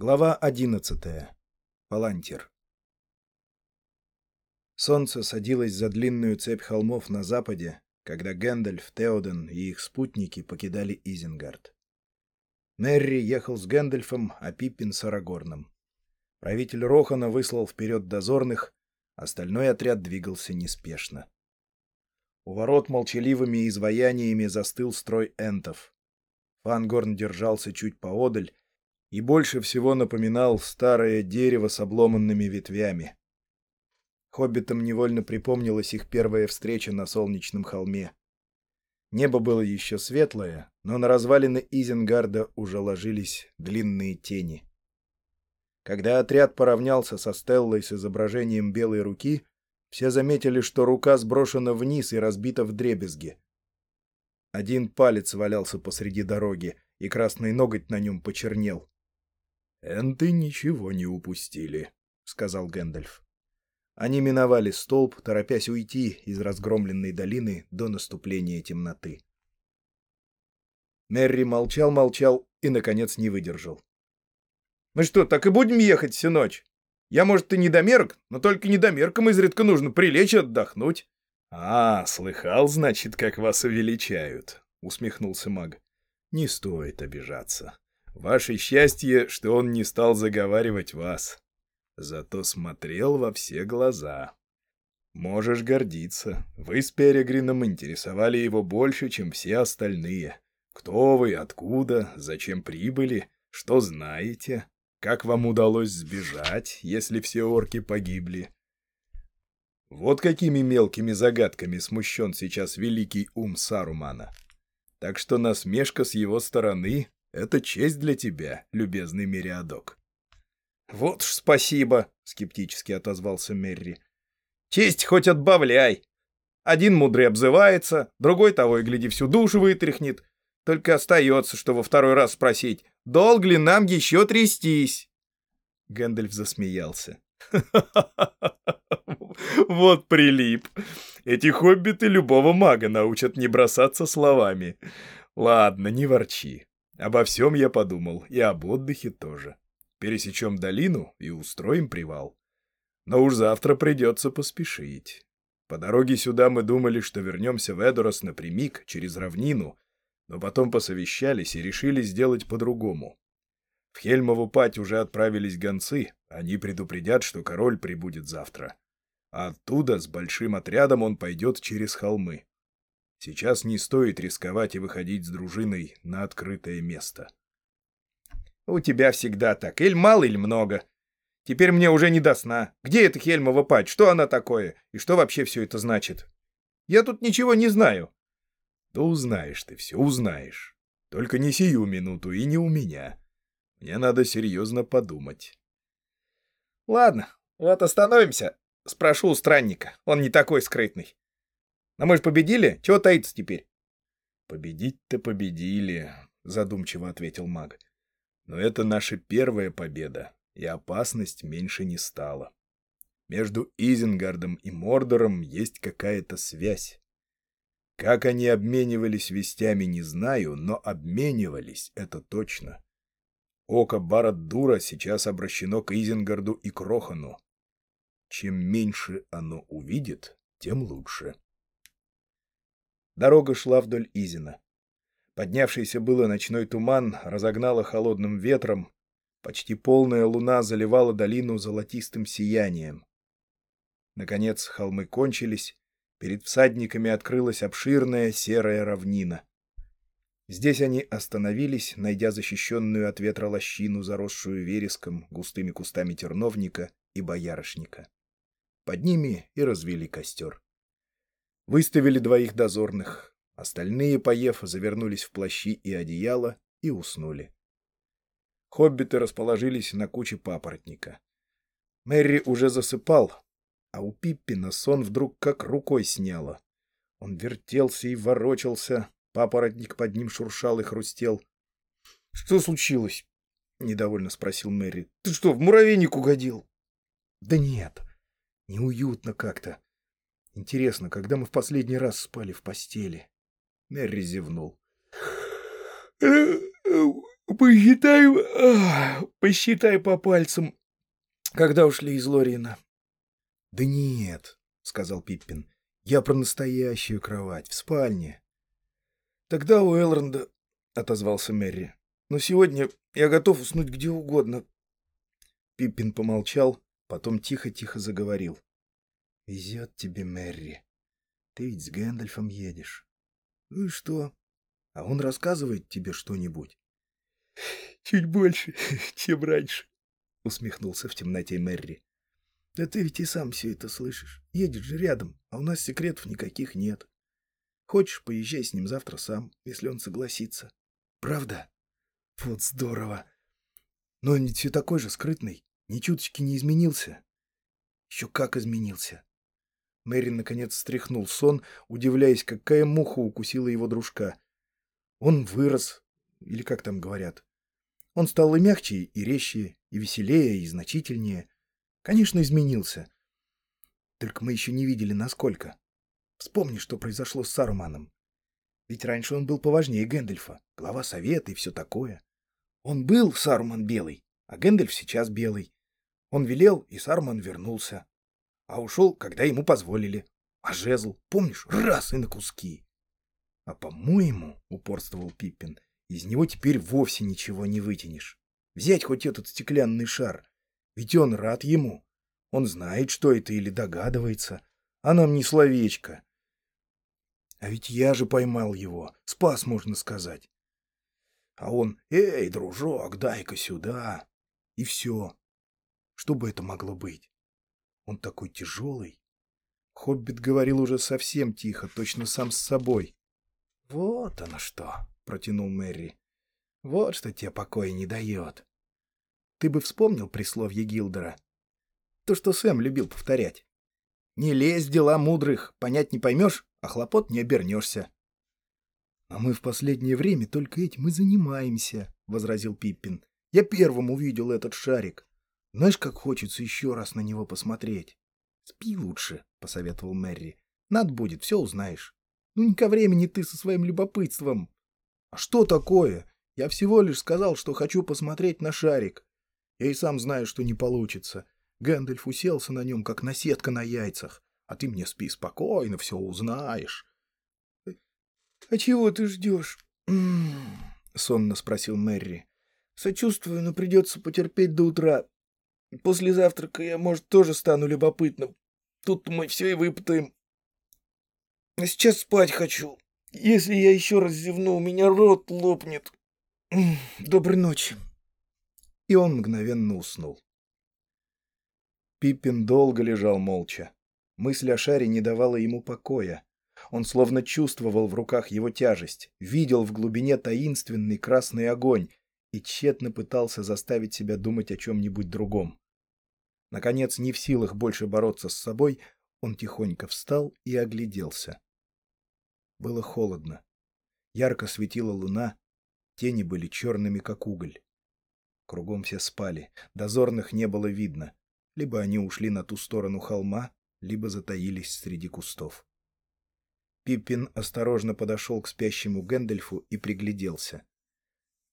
Глава одиннадцатая. Палантир. Солнце садилось за длинную цепь холмов на западе, когда Гэндальф, Теоден и их спутники покидали Изенгард. Мерри ехал с Гэндальфом, а Пиппин с Арагорном. Правитель Рохана выслал вперед дозорных, остальной отряд двигался неспешно. У ворот молчаливыми изваяниями застыл строй энтов. Фангорн держался чуть поодаль, и больше всего напоминал старое дерево с обломанными ветвями. Хоббитам невольно припомнилась их первая встреча на солнечном холме. Небо было еще светлое, но на развалины Изенгарда уже ложились длинные тени. Когда отряд поравнялся со стеллой с изображением белой руки, все заметили, что рука сброшена вниз и разбита в дребезги. Один палец валялся посреди дороги, и красный ноготь на нем почернел. «Энты ничего не упустили», — сказал Гэндальф. Они миновали столб, торопясь уйти из разгромленной долины до наступления темноты. Мерри молчал-молчал и, наконец, не выдержал. «Мы что, так и будем ехать всю ночь? Я, может, и недомерок, но только недомеркам изредка нужно прилечь и отдохнуть». «А, слыхал, значит, как вас увеличают», — усмехнулся маг. «Не стоит обижаться. Ваше счастье, что он не стал заговаривать вас. Зато смотрел во все глаза. Можешь гордиться. Вы с Перегрином интересовали его больше, чем все остальные. Кто вы, откуда, зачем прибыли, что знаете, как вам удалось сбежать, если все орки погибли. Вот какими мелкими загадками смущен сейчас великий ум Сарумана. Так что насмешка с его стороны это честь для тебя, любезный Мериадок. — Вот уж спасибо, — скептически отозвался Мерри. — Честь хоть отбавляй. Один мудрый обзывается, другой того и гляди всю душу вытряхнет. Только остается, что во второй раз спросить, долго ли нам еще трястись? Гэндальф засмеялся. Вот прилип. Эти хоббиты любого мага научат не бросаться словами. Ладно, не ворчи. Обо всем я подумал, и об отдыхе тоже. Пересечем долину и устроим привал. Но уж завтра придется поспешить. По дороге сюда мы думали, что вернемся в Эдорос напрямик, через равнину, но потом посовещались и решили сделать по-другому. В Хельмову пать уже отправились гонцы, они предупредят, что король прибудет завтра. А оттуда с большим отрядом он пойдет через холмы. Сейчас не стоит рисковать и выходить с дружиной на открытое место. — У тебя всегда так. Иль мало, иль много. Теперь мне уже не до сна. Где эта Хельмова пать? Что она такое? И что вообще все это значит? Я тут ничего не знаю. — Да узнаешь ты все, узнаешь. Только не сию минуту и не у меня. Мне надо серьезно подумать. — Ладно, вот остановимся. Спрошу у странника. Он не такой скрытный. Но мы же победили, чего таится теперь? Победить-то победили, задумчиво ответил маг. Но это наша первая победа, и опасность меньше не стала. Между Изенгардом и Мордором есть какая-то связь. Как они обменивались вестями, не знаю, но обменивались, это точно. Око Барад-Дура сейчас обращено к Изенгарду и Крохану. Чем меньше оно увидит, тем лучше. Дорога шла вдоль Изина. Поднявшийся было ночной туман разогнало холодным ветром, почти полная луна заливала долину золотистым сиянием. Наконец холмы кончились, перед всадниками открылась обширная серая равнина. Здесь они остановились, найдя защищенную от ветра лощину, заросшую вереском, густыми кустами терновника и боярышника. Под ними и развели костер. Выставили двоих дозорных. Остальные, поев, завернулись в плащи и одеяло и уснули. Хоббиты расположились на куче папоротника. Мэри уже засыпал, а у Пиппина сон вдруг как рукой сняло. Он вертелся и ворочался, папоротник под ним шуршал и хрустел. — Что случилось? — недовольно спросил Мэри. — Ты что, в муравейник угодил? — Да нет, неуютно как-то. Интересно, когда мы в последний раз спали в постели? Мерри зевнул. Посчитай, посчитай по пальцам, когда ушли из Лорина. — Да нет, — сказал Пиппин, — я про настоящую кровать, в спальне. — Тогда у Элронда, — отозвался Мэри. — Но сегодня я готов уснуть где угодно. Пиппин помолчал, потом тихо-тихо заговорил. — Везет тебе, Мэри. Ты ведь с Гэндальфом едешь. Ну и что? А он рассказывает тебе что-нибудь? — Чуть больше, чем раньше, — усмехнулся в темноте Мэри. — Да ты ведь и сам все это слышишь. Едешь же рядом, а у нас секретов никаких нет. Хочешь, поезжай с ним завтра сам, если он согласится. Правда? Вот здорово. Но он ведь все такой же скрытный, ни чуточки не изменился. Еще как изменился. Мэри наконец стряхнул сон, удивляясь, какая муха укусила его дружка. Он вырос, или как там говорят. Он стал и мягче, и резче, и веселее, и значительнее. Конечно, изменился. Только мы еще не видели, насколько. Вспомни, что произошло с Саруманом. Ведь раньше он был поважнее Гэндальфа, глава совета и все такое. Он был Саруман белый, а Гэндальф сейчас белый. Он велел, и Саруман вернулся. А ушел, когда ему позволили. А жезл, помнишь, раз и на куски. А по-моему, — упорствовал Пиппин, — из него теперь вовсе ничего не вытянешь. Взять хоть этот стеклянный шар. Ведь он рад ему. Он знает, что это или догадывается. А нам не словечко. А ведь я же поймал его. Спас, можно сказать. А он, эй, дружок, дай-ка сюда. И все. Что бы это могло быть? Он такой тяжелый. Хоббит говорил уже совсем тихо, точно сам с собой. — Вот оно что, — протянул Мэри. — Вот что тебе покоя не дает. Ты бы вспомнил присловье Гилдера? То, что Сэм любил повторять. Не лезь дела мудрых, понять не поймешь, а хлопот не обернешься. — А мы в последнее время только этим и занимаемся, — возразил Пиппин. — Я первым увидел этот шарик. Знаешь, как хочется еще раз на него посмотреть? — Спи лучше, — посоветовал Мэри. — Надо будет, все узнаешь. Ну, не ко времени ты со своим любопытством. — А что такое? Я всего лишь сказал, что хочу посмотреть на шарик. Я и сам знаю, что не получится. Гэндальф уселся на нем, как наседка на яйцах. А ты мне спи спокойно, все узнаешь. — А чего ты ждешь? — сонно спросил Мэри. — Сочувствую, но придется потерпеть до утра. После завтрака я, может, тоже стану любопытным. Тут мы все и выпытаем. А сейчас спать хочу. Если я еще раз зевну, у меня рот лопнет. Доброй ночи. И он мгновенно уснул. Пиппин долго лежал молча. Мысль о шаре не давала ему покоя. Он словно чувствовал в руках его тяжесть, видел в глубине таинственный красный огонь и тщетно пытался заставить себя думать о чем-нибудь другом. Наконец, не в силах больше бороться с собой, он тихонько встал и огляделся. Было холодно. Ярко светила луна, тени были черными, как уголь. Кругом все спали, дозорных не было видно. Либо они ушли на ту сторону холма, либо затаились среди кустов. Пиппин осторожно подошел к спящему Гэндальфу и пригляделся.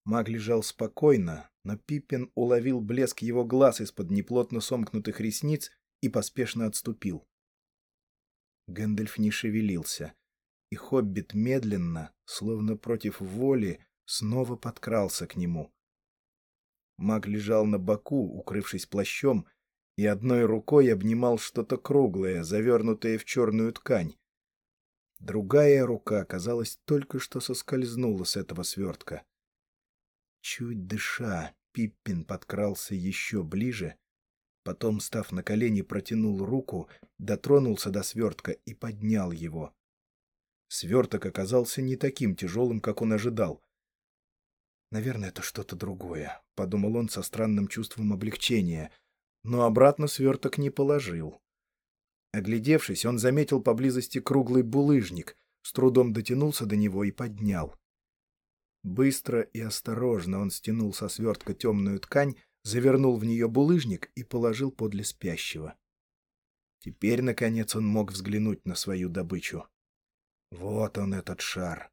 Маг лежал спокойно, но Пиппин уловил блеск его глаз из-под неплотно сомкнутых ресниц и поспешно отступил. Гэндальф не шевелился, и Хоббит медленно, словно против воли, снова подкрался к нему. Маг лежал на боку, укрывшись плащом, и одной рукой обнимал что-то круглое, завернутое в черную ткань. Другая рука, казалось, только что соскользнула с этого свертка. Чуть дыша, Пиппин подкрался еще ближе, потом, став на колени, протянул руку, дотронулся до свертка и поднял его. Сверток оказался не таким тяжелым, как он ожидал. «Наверное, это что-то другое», — подумал он со странным чувством облегчения — но обратно сверток не положил. Оглядевшись, он заметил поблизости круглый булыжник, с трудом дотянулся до него и поднял. Быстро и осторожно он стянул со свертка темную ткань, завернул в нее булыжник и положил подле спящего. Теперь, наконец, он мог взглянуть на свою добычу. Вот он, этот шар.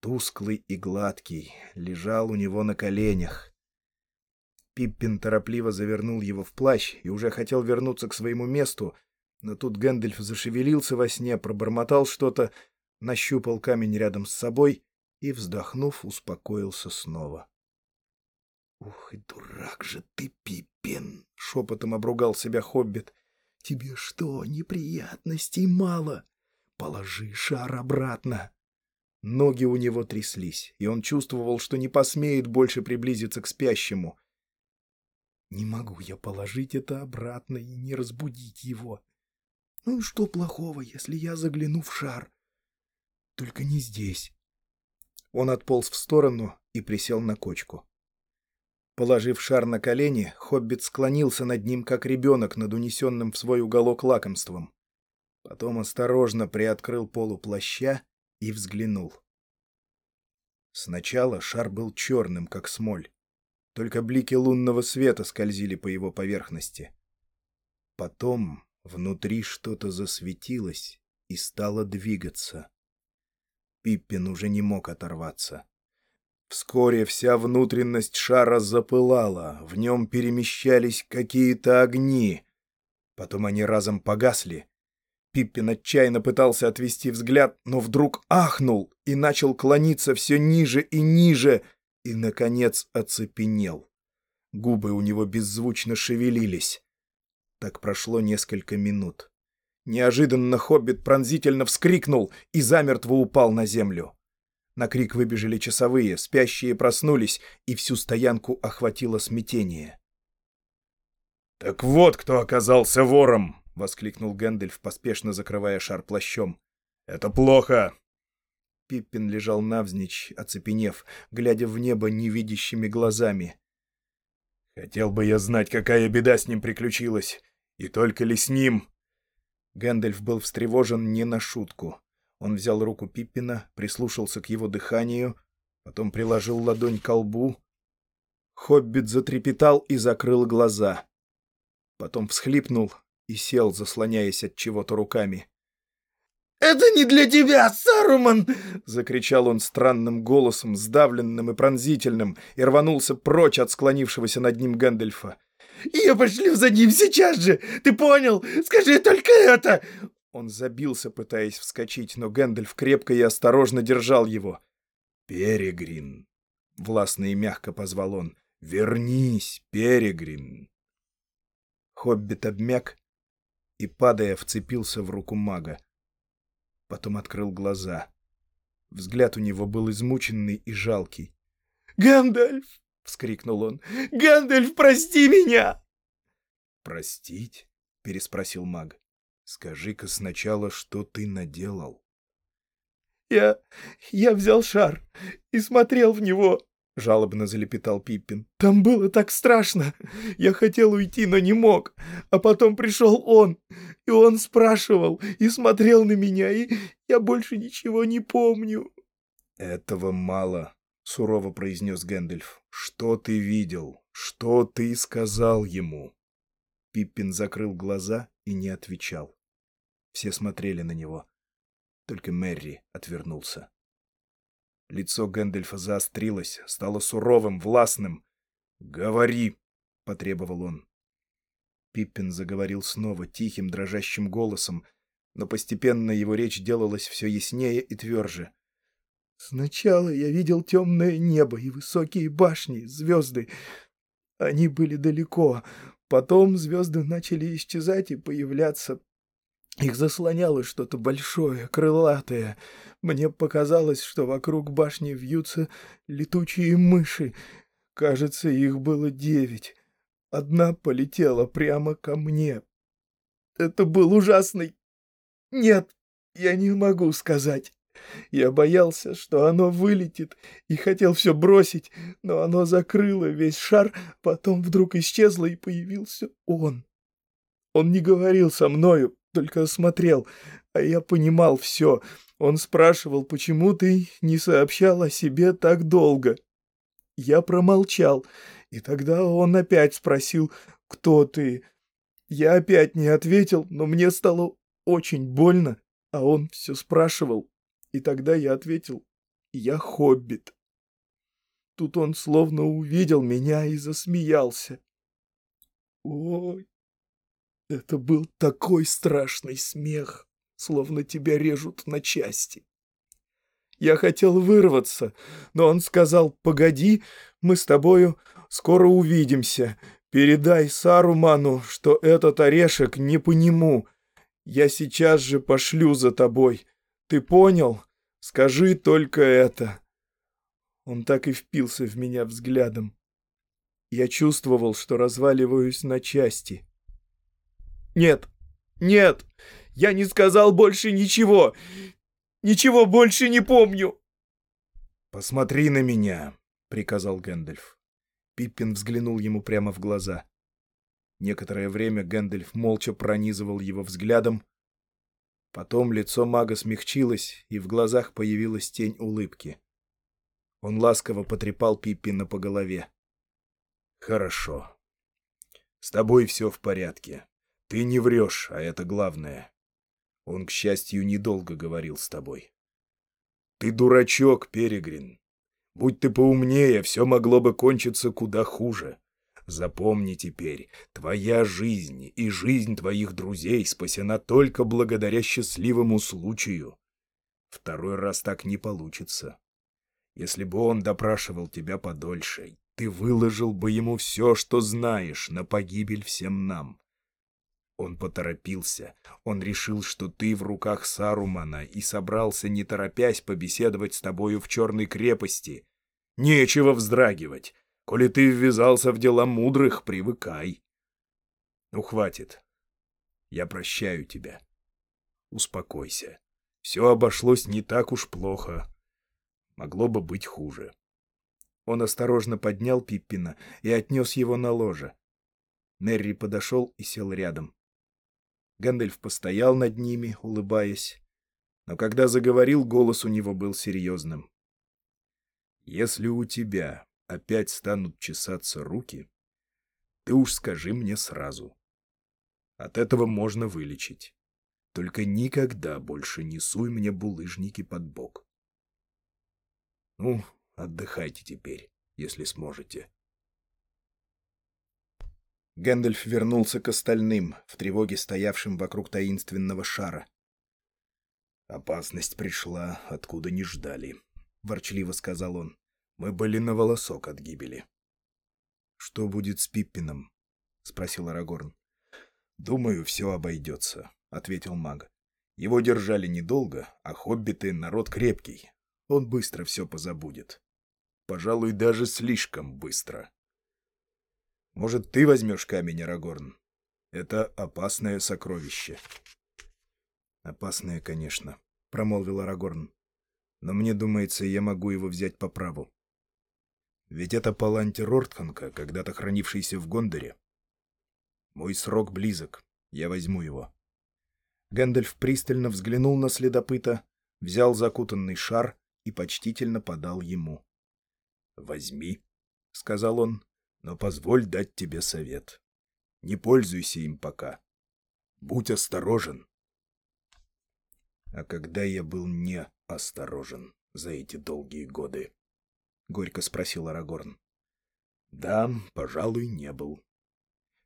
тусклый и гладкий, лежал у него на коленях. Пиппин торопливо завернул его в плащ и уже хотел вернуться к своему месту, но тут Гэндальф зашевелился во сне, пробормотал что-то, нащупал камень рядом с собой и, вздохнув, успокоился снова. — Ух, и дурак же ты, Пиппин! — шепотом обругал себя Хоббит. — Тебе что, неприятностей мало? Положи шар обратно. Ноги у него тряслись, и он чувствовал, что не посмеет больше приблизиться к спящему. Не могу я положить это обратно и не разбудить его. Ну и что плохого, если я загляну в шар? Только не здесь. Он отполз в сторону и присел на кочку. Положив шар на колени, Хоббит склонился над ним, как ребенок над унесенным в свой уголок лакомством. Потом осторожно приоткрыл полу плаща и взглянул. Сначала шар был черным, как смоль. Только блики лунного света скользили по его поверхности. Потом внутри что-то засветилось и стало двигаться. Пиппин уже не мог оторваться. Вскоре вся внутренность шара запылала, в нем перемещались какие-то огни. Потом они разом погасли. Пиппин отчаянно пытался отвести взгляд, но вдруг ахнул и начал клониться все ниже и ниже, и, наконец, оцепенел. Губы у него беззвучно шевелились. Так прошло несколько минут. Неожиданно хоббит пронзительно вскрикнул и замертво упал на землю. На крик выбежали часовые, спящие проснулись, и всю стоянку охватило смятение. «Так вот кто оказался вором!» — воскликнул Гэндальф, поспешно закрывая шар плащом. «Это плохо!» Пиппин лежал навзничь, оцепенев, глядя в небо невидящими глазами. «Хотел бы я знать, какая беда с ним приключилась, и только ли с ним!» Гэндальф был встревожен не на шутку. Он взял руку Пиппина, прислушался к его дыханию, потом приложил ладонь к лбу. Хоббит затрепетал и закрыл глаза. Потом всхлипнул и сел, заслоняясь от чего-то руками. «Это не для тебя, Саруман!» — закричал он странным голосом, сдавленным и пронзительным, и рванулся прочь от склонившегося над ним Гэндальфа. «Я пошлю за ним сейчас же! Ты понял? Скажи только это!» Он забился, пытаясь вскочить, но Гэндальф крепко и осторожно держал его. «Перегрин!» — властно и мягко позвал он. «Вернись, Перегрин!» Хоббит обмяк и, падая, вцепился в руку мага. Потом открыл глаза. Взгляд у него был измученный и жалкий. «Гэндальф!» — вскрикнул он. «Гэндальф, прости меня!» «Простить?» — переспросил маг. «Скажи-ка сначала, что ты наделал?» «Я... я взял шар и смотрел в него», — жалобно залепетал Пиппин. «Там было так страшно. Я хотел уйти, но не мог. А потом пришел он, и он спрашивал, и смотрел на меня, и я больше ничего не помню». «Этого мало», — сурово произнес Гэндальф. «Что ты видел? Что ты сказал ему?» Пиппин закрыл глаза и не отвечал. Все смотрели на него. Только Мэри отвернулся. Лицо Гэндальфа заострилось, стало суровым, властным. «Говори!» — потребовал он. Пиппин заговорил снова тихим, дрожащим голосом, но постепенно его речь делалась все яснее и тверже. Сначала я видел темное небо и высокие башни, звезды. Они были далеко. Потом звезды начали исчезать и появляться. Их заслоняло что-то большое, крылатое. Мне показалось, что вокруг башни вьются летучие мыши. Кажется, их было девять. Одна полетела прямо ко мне. Это был ужасный... Нет, я не могу сказать. Я боялся, что оно вылетит, и хотел все бросить, но оно закрыло весь шар, потом вдруг исчезло, и появился он. Он не говорил со мною, только смотрел, а я понимал все. Он спрашивал, почему ты не сообщал о себе так долго. Я промолчал, и тогда он опять спросил, кто ты. Я опять не ответил, но мне стало очень больно, а он все спрашивал, и тогда я ответил Я хоббит. Тут он словно увидел меня и засмеялся. Ой, это был такой страшный смех, словно тебя режут на части. Я хотел вырваться, но он сказал, погоди, мы с тобою скоро увидимся. Передай Саруману, что этот орешек не по нему. Я сейчас же пошлю за тобой. Ты понял? Скажи только это. Он так и впился в меня взглядом. Я чувствовал, что разваливаюсь на части. Нет, нет, я не сказал больше ничего. Ничего больше не помню!» «Посмотри на меня!» — приказал Гэндальф. Пиппин взглянул ему прямо в глаза. Некоторое время Гэндальф молча пронизывал его взглядом. Потом лицо мага смягчилось, и в глазах появилась тень улыбки. Он ласково потрепал Пиппина по голове. «Хорошо. С тобой все в порядке. Ты не врешь, а это главное. Он, к счастью, недолго говорил с тобой. Ты дурачок, Перегрин. Будь ты поумнее, все могло бы кончиться куда хуже. Запомни теперь, твоя жизнь и жизнь твоих друзей спасена только благодаря счастливому случаю. Второй раз так не получится. Если бы он допрашивал тебя подольше, ты выложил бы ему все, что знаешь, на погибель всем нам. Он поторопился. Он решил, что ты в руках Сарумана и собрался, не торопясь, побеседовать с тобою в Черной крепости. Нечего вздрагивать. Коли ты ввязался в дела мудрых, привыкай. Ну, хватит. Я прощаю тебя. Успокойся. Все обошлось не так уж плохо. Могло бы быть хуже. Он осторожно поднял Пиппина и отнес его на ложе. Нерри подошел и сел рядом. Гэндальф постоял над ними, улыбаясь. Но когда заговорил, голос у него был серьезным. «Если у тебя опять станут чесаться руки, ты уж скажи мне сразу. От этого можно вылечить. Только никогда больше не суй мне булыжники под бок. Ну, отдыхайте теперь, если сможете». Гэндальф вернулся к остальным, в тревоге стоявшим вокруг таинственного шара. «Опасность пришла, откуда не ждали», — ворчливо сказал он. «Мы были на волосок от гибели». «Что будет с Пиппином?» — спросил Арагорн. «Думаю, все обойдется», — ответил маг. «Его держали недолго, а хоббиты — народ крепкий. Он быстро все позабудет. Пожалуй, даже слишком быстро». Может, ты возьмешь камень, Арагорн? Это опасное сокровище. Опасное, конечно, — промолвил Арагорн. Но мне думается, я могу его взять по праву. Ведь это паланти Рортханка, когда-то хранившийся в Гондоре. Мой срок близок, я возьму его. Гэндальф пристально взглянул на следопыта, взял закутанный шар и почтительно подал ему. — Возьми, — сказал он, но позволь дать тебе совет. Не пользуйся им пока. Будь осторожен. А когда я был не осторожен за эти долгие годы? Горько спросил Арагорн. Да, пожалуй, не был.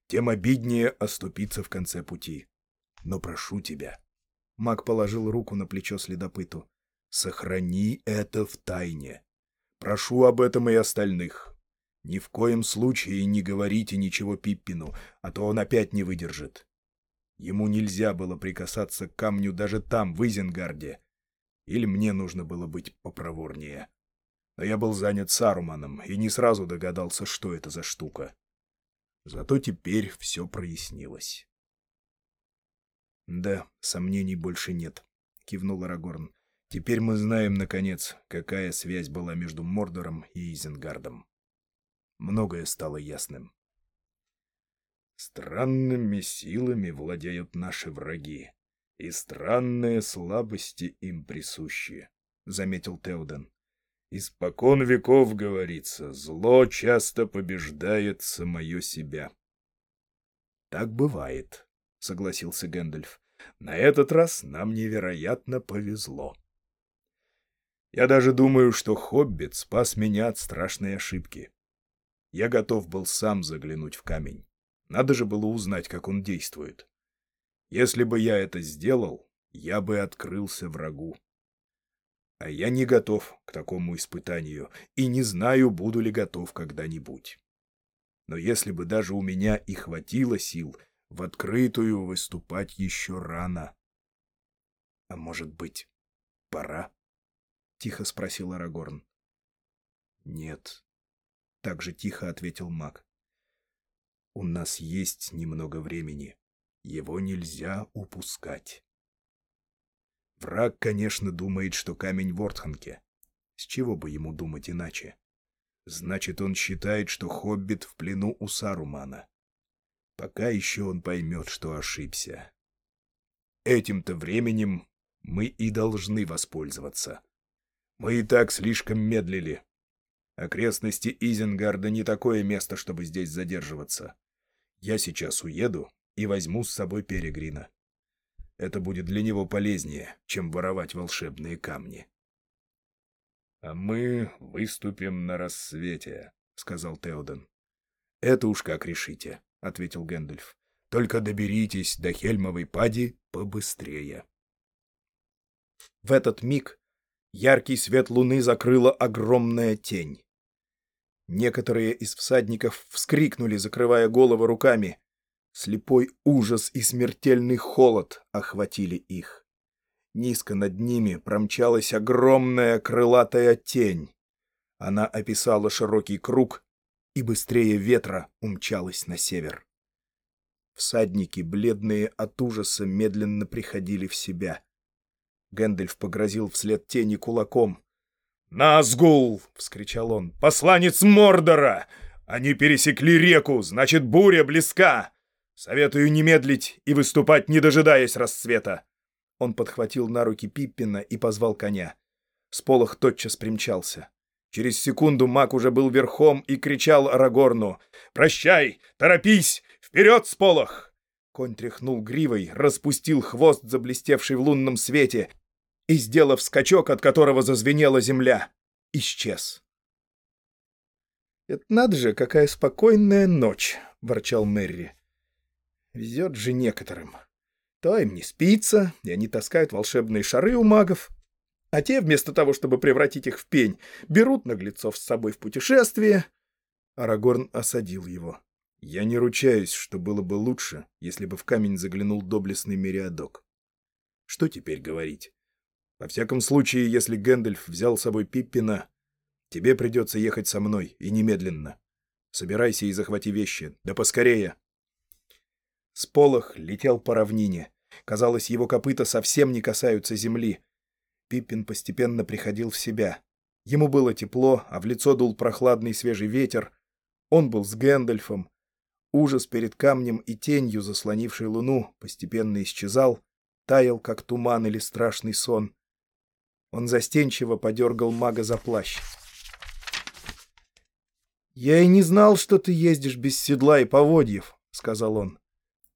Тем обиднее оступиться в конце пути. Но прошу тебя. Маг положил руку на плечо следопыту. Сохрани это в тайне. Прошу об этом и остальных. Ни в коем случае не говорите ничего Пиппину, а то он опять не выдержит. Ему нельзя было прикасаться к камню даже там, в Изенгарде. Или мне нужно было быть попроворнее. Но я был занят Саруманом и не сразу догадался, что это за штука. Зато теперь все прояснилось. «Да, сомнений больше нет», — кивнул Арагорн. «Теперь мы знаем, наконец, какая связь была между Мордором и Изенгардом» многое стало ясным. Странными силами владеют наши враги, и странные слабости им присущи, — заметил Теоден. Испокон веков, говорится, зло часто побеждает самое себя. — Так бывает, — согласился Гэндальф. — На этот раз нам невероятно повезло. Я даже думаю, что Хоббит спас меня от страшной ошибки. Я готов был сам заглянуть в камень. Надо же было узнать, как он действует. Если бы я это сделал, я бы открылся врагу. А я не готов к такому испытанию и не знаю, буду ли готов когда-нибудь. Но если бы даже у меня и хватило сил, в открытую выступать еще рано. — А может быть, пора? — тихо спросил Арагорн. — Нет, — так же тихо ответил маг. — У нас есть немного времени. Его нельзя упускать. Враг, конечно, думает, что камень в Ортханке. С чего бы ему думать иначе? Значит, он считает, что Хоббит в плену у Сарумана. Пока еще он поймет, что ошибся. Этим-то временем мы и должны воспользоваться. Мы и так слишком медлили. Окрестности Изенгарда не такое место, чтобы здесь задерживаться. Я сейчас уеду и возьму с собой Перегрина. Это будет для него полезнее, чем воровать волшебные камни. — А мы выступим на рассвете, — сказал Теоден. — Это уж как решите, — ответил Гэндальф. — Только доберитесь до Хельмовой пади побыстрее. В этот миг яркий свет луны закрыла огромная тень. Некоторые из всадников вскрикнули, закрывая головы руками. Слепой ужас и смертельный холод охватили их. Низко над ними промчалась огромная крылатая тень. Она описала широкий круг и быстрее ветра умчалась на север. Всадники, бледные от ужаса, медленно приходили в себя. Гэндальф погрозил вслед тени кулаком. «Назгул!» — вскричал он. «Посланец Мордора! Они пересекли реку, значит, буря близка! Советую не медлить и выступать, не дожидаясь рассвета. Он подхватил на руки Пиппина и позвал коня. Сполох тотчас примчался. Через секунду маг уже был верхом и кричал Арагорну. «Прощай! Торопись! Вперед, Сполох!» Конь тряхнул гривой, распустил хвост, заблестевший в лунном свете, и, сделав скачок, от которого зазвенела земля, исчез. «Это надо же, какая спокойная ночь!» — ворчал Мерри. Везет же некоторым. То им не спится, и они таскают волшебные шары у магов, а те, вместо того, чтобы превратить их в пень, берут наглецов с собой в путешествие. Арагорн осадил его. Я не ручаюсь, что было бы лучше, если бы в камень заглянул доблестный Мериадок. Что теперь говорить? Во всяком случае, если Гэндальф взял с собой Пиппина, тебе придется ехать со мной, и немедленно. Собирайся и захвати вещи. Да поскорее. Сполох летел по равнине. Казалось, его копыта совсем не касаются земли. Пиппин постепенно приходил в себя. Ему было тепло, а в лицо дул прохладный свежий ветер. Он был с Гэндальфом. Ужас перед камнем и тенью, заслонившей луну, постепенно исчезал, таял, как туман или страшный сон. Он застенчиво подергал мага за плащ. «Я и не знал, что ты ездишь без седла и поводьев», — сказал он.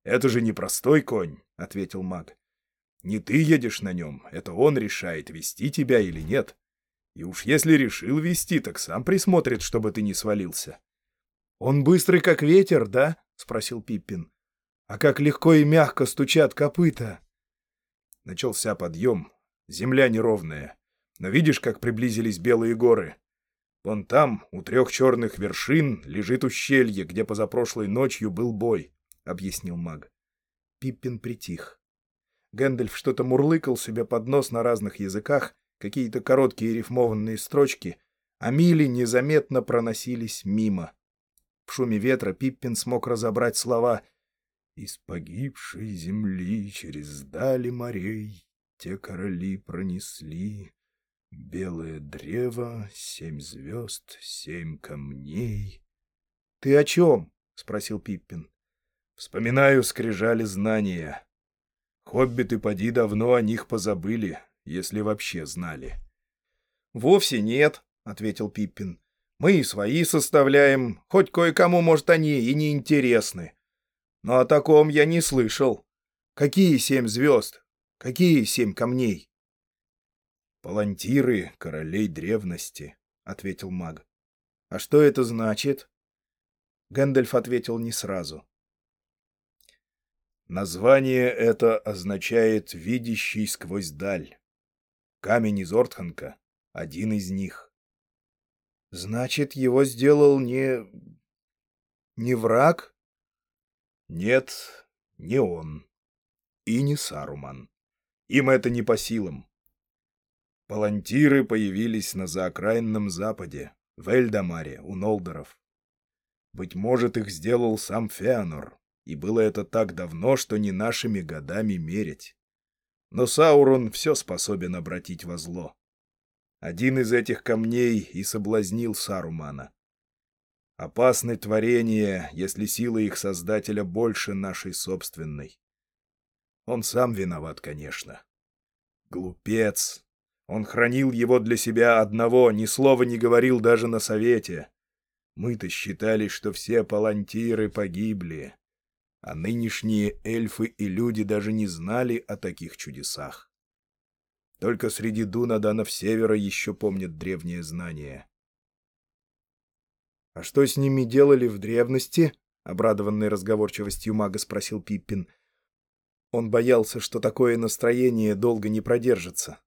«Это же не простой конь», — ответил маг. «Не ты едешь на нем, это он решает, вести тебя или нет. И уж если решил вести, так сам присмотрит, чтобы ты не свалился». «Он быстрый, как ветер, да?» — спросил Пиппин. «А как легко и мягко стучат копыта!» Начался подъем. Земля неровная. Но видишь, как приблизились белые горы? Вон там, у трех черных вершин, лежит ущелье, где позапрошлой ночью был бой. — объяснил маг. Пиппин притих. Гэндальф что-то мурлыкал себе под нос на разных языках, какие-то короткие рифмованные строчки, а мили незаметно проносились мимо. В шуме ветра Пиппин смог разобрать слова «Из погибшей земли через дали морей те короли пронесли, белое древо, семь звезд, семь камней». «Ты о чем?» — спросил Пиппин. Вспоминаю, скрижали знания. Хоббиты поди давно о них позабыли, если вообще знали. — Вовсе нет, — ответил Пиппин. — Мы и свои составляем, хоть кое-кому, может, они и не интересны. Но о таком я не слышал. Какие семь звезд? Какие семь камней? «Палантиры королей древности», — ответил маг. «А что это значит?» Гэндальф ответил не сразу. Название это означает «видящий сквозь даль». Камень из Ортханка — один из них. Значит, его сделал не... не враг? Нет, не он. И не Саруман. Им это не по силам. Палантиры появились на заокраинном западе, в Эльдамаре, у Нолдоров. Быть может, их сделал сам Феанор, и было это так давно, что не нашими годами мерить. Но Саурон все способен обратить во зло. Один из этих камней и соблазнил Сарумана. Опасны творения, если сила их создателя больше нашей собственной. Он сам виноват, конечно. Глупец. Он хранил его для себя одного, ни слова не говорил даже на совете. Мы-то считали, что все палантиры погибли а нынешние эльфы и люди даже не знали о таких чудесах. Только среди дунаданов севера еще помнят древние знания. — А что с ними делали в древности? — обрадованный разговорчивостью мага спросил Пиппин. Он боялся, что такое настроение долго не продержится.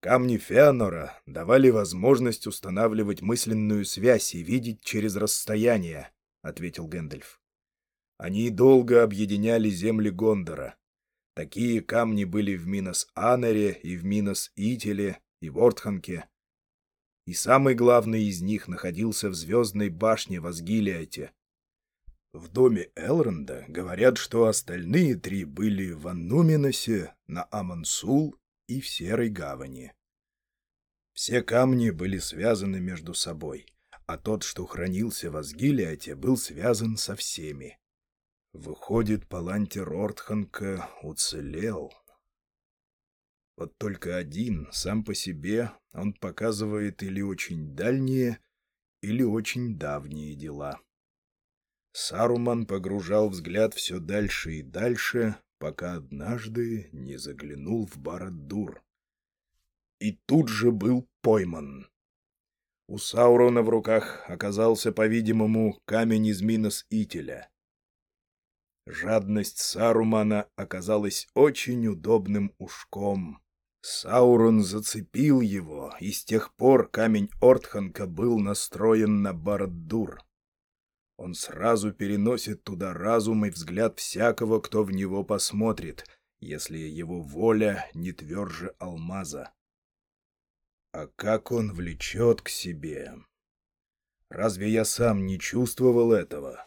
Камни Феонора давали возможность устанавливать мысленную связь и видеть через расстояние, — ответил Гэндальф. Они долго объединяли земли Гондора. Такие камни были в Минос-Анере и в Минос-Ителе и в Ортханке. И самый главный из них находился в звездной башне в Асгилиате. В доме Элронда говорят, что остальные три были в Аннуминосе, на Амансул и в Серой Гавани. Все камни были связаны между собой, а тот, что хранился в Асгилиате, был связан со всеми. Выходит, Палантер Ортханка уцелел. Вот только один, сам по себе, он показывает или очень дальние, или очень давние дела. Саруман погружал взгляд все дальше и дальше, пока однажды не заглянул в Барадур. И тут же был пойман. У Саурона в руках оказался, по-видимому, камень из Минос-Ителя — Жадность Сарумана оказалась очень удобным ушком. Саурон зацепил его, и с тех пор камень Ортханка был настроен на Барадур. Он сразу переносит туда разум и взгляд всякого, кто в него посмотрит, если его воля не тверже алмаза. А как он влечет к себе! Разве я сам не чувствовал этого?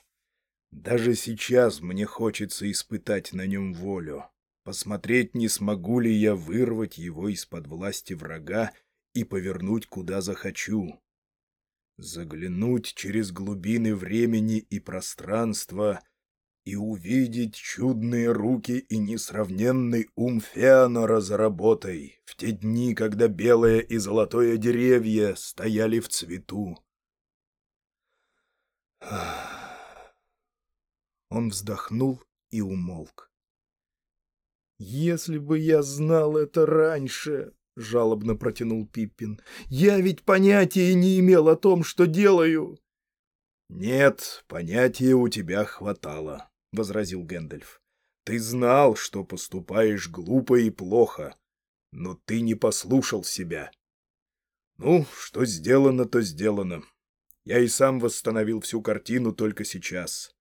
Даже сейчас мне хочется испытать на нем волю, посмотреть, не смогу ли я вырвать его из-под власти врага и повернуть куда захочу. Заглянуть через глубины времени и пространства и увидеть чудные руки и несравненный ум Феанора за работой в те дни, когда белое и золотое деревья стояли в цвету. Ах... Он вздохнул и умолк. «Если бы я знал это раньше!» — жалобно протянул Пиппин. «Я ведь понятия не имел о том, что делаю!» «Нет, понятия у тебя хватало», — возразил Гэндальф. «Ты знал, что поступаешь глупо и плохо, но ты не послушал себя. Ну, что сделано, то сделано. Я и сам восстановил всю картину только сейчас.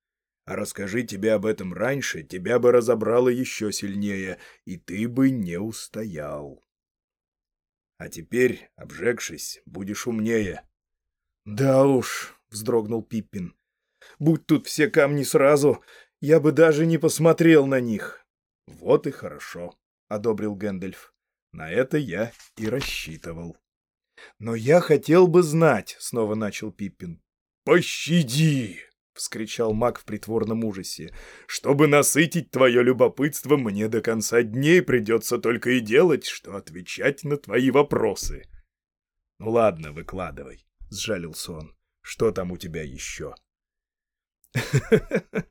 А расскажи тебе об этом раньше, тебя бы разобрало еще сильнее, и ты бы не устоял. А теперь, обжегшись, будешь умнее. — Да уж, — вздрогнул Пиппин, — будь тут все камни сразу, я бы даже не посмотрел на них. — Вот и хорошо, — одобрил Гэндальф. На это я и рассчитывал. — Но я хотел бы знать, — снова начал Пиппин. — Пощади! — вскричал маг в притворном ужасе. «Чтобы насытить твое любопытство, мне до конца дней придется только и делать, что отвечать на твои вопросы». «Ну ладно, выкладывай», — сжалился он. «Что там у тебя еще?»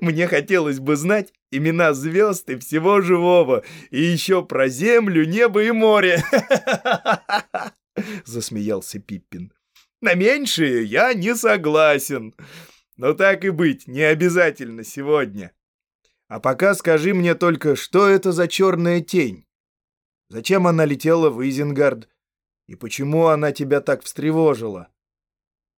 «Мне хотелось бы знать, имена звезд и всего живого, и еще про землю, небо и море. Засмеялся Пиппин. На меньшее я не согласен. Но так и быть, не обязательно сегодня. А пока скажи мне только, что это за черная тень? Зачем она летела в Изенгард? И почему она тебя так встревожила?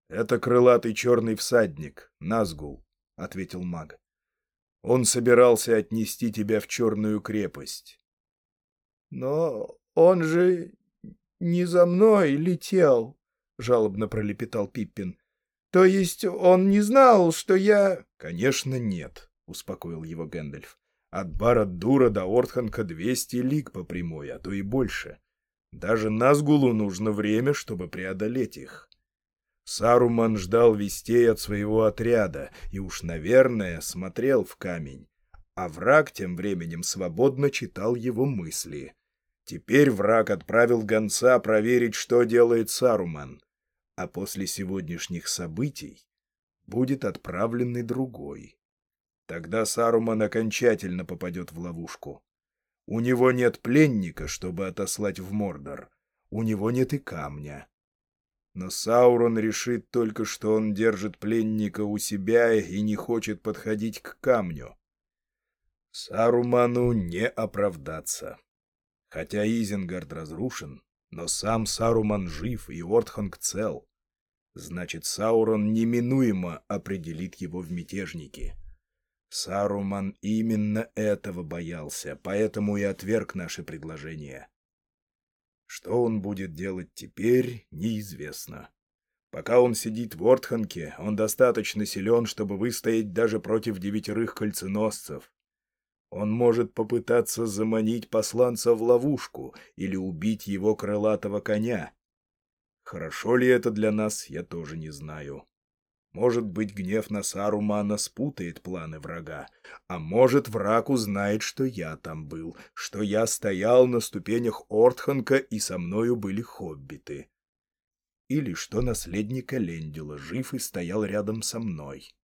— Это крылатый черный всадник, Назгул, — ответил маг. — Он собирался отнести тебя в черную крепость. — Но он же не за мной летел, — жалобно пролепетал Пиппин. — То есть он не знал, что я... — Конечно, нет, — успокоил его Гэндальф. — От Барад-Дура до Ортханка двести лиг по прямой, а то и больше. Даже Назгулу нужно время, чтобы преодолеть их. Саруман ждал вестей от своего отряда и уж, наверное, смотрел в камень, а враг тем временем свободно читал его мысли. Теперь враг отправил гонца проверить, что делает Саруман, а после сегодняшних событий будет отправленный другой. Тогда Саруман окончательно попадет в ловушку. У него нет пленника, чтобы отослать в Мордор. У него нет и камня. Но Саурон решит только, что он держит пленника у себя и не хочет подходить к камню. Саруману не оправдаться. Хотя Изенгард разрушен, но сам Саруман жив и Ортханг цел. Значит, Саурон неминуемо определит его в мятежники. Саруман именно этого боялся, поэтому и отверг наше предложение. Что он будет делать теперь, неизвестно. Пока он сидит в Ортханке, он достаточно силен, чтобы выстоять даже против девятерых кольценосцев. Он может попытаться заманить посланца в ловушку или убить его крылатого коня. Хорошо ли это для нас, я тоже не знаю. Может быть, гнев на Сарумана спутает планы врага, а может, враг узнает, что я там был, что я стоял на ступенях Ортханка и со мною были хоббиты. Или что наследник Элендила жив и стоял рядом со мной.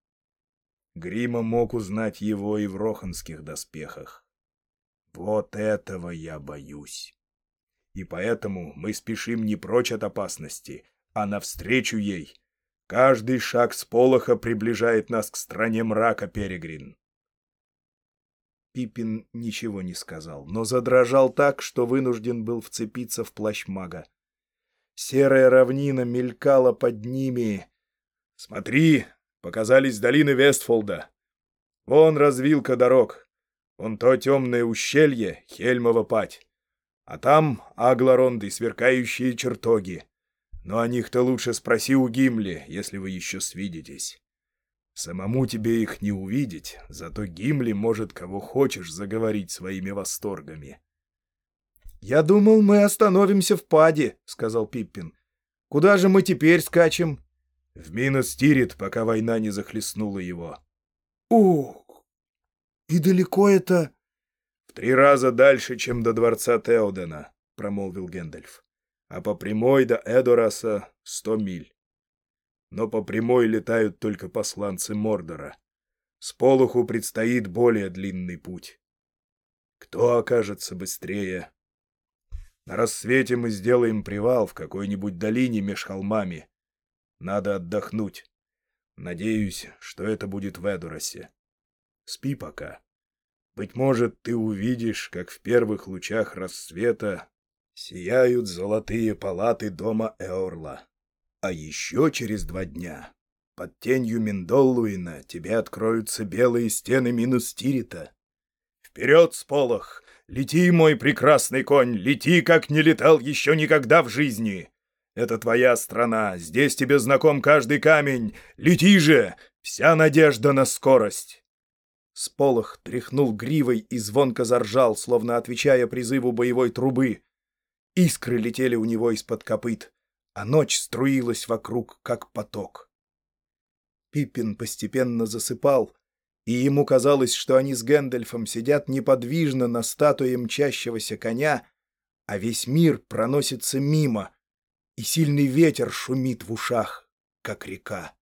Грима мог узнать его и в роханских доспехах. Вот этого я боюсь. И поэтому мы спешим не прочь от опасности, а навстречу ей — Каждый шаг с полоха приближает нас к стране мрака, Перегрин. Пипин ничего не сказал, но задрожал так, что вынужден был вцепиться в плащ мага. Серая равнина мелькала под ними. «Смотри!» — показались долины Вестфолда. Вон развилка дорог. Вон то темное ущелье, Хельмова пать. А там Агларонд и сверкающие чертоги. Но о них-то лучше спроси у Гимли, если вы еще свидитесь. Самому тебе их не увидеть, зато Гимли может кого хочешь заговорить своими восторгами. — Я думал, мы остановимся в Паде, — сказал Пиппин. — Куда же мы теперь скачем? — В Минос Тирит, пока война не захлестнула его. — Ух! И далеко это? — В три раза дальше, чем до дворца Теодена, — промолвил Гэндальф а по прямой до Эдораса сто миль. Но по прямой летают только посланцы Мордора. С Полуху предстоит более длинный путь. Кто окажется быстрее? На рассвете мы сделаем привал в какой-нибудь долине меж холмами. Надо отдохнуть. Надеюсь, что это будет в Эдорасе. Спи пока. Быть может, ты увидишь, как в первых лучах рассвета Сияют золотые палаты дома Эорла. А еще через два дня под тенью Миндоллуина тебе откроются белые стены Минустирита. Вперед, сполох! Лети, мой прекрасный конь, лети, как не летал еще никогда в жизни! Это твоя страна, здесь тебе знаком каждый камень. Лети же! Вся надежда на скорость!» Сполох тряхнул гривой и звонко заржал, словно отвечая призыву боевой трубы. Искры летели у него из-под копыт, а ночь струилась вокруг, как поток. Пиппин постепенно засыпал, и ему казалось, что они с Гэндальфом сидят неподвижно на статуе мчащегося коня, а весь мир проносится мимо, и сильный ветер шумит в ушах, как река.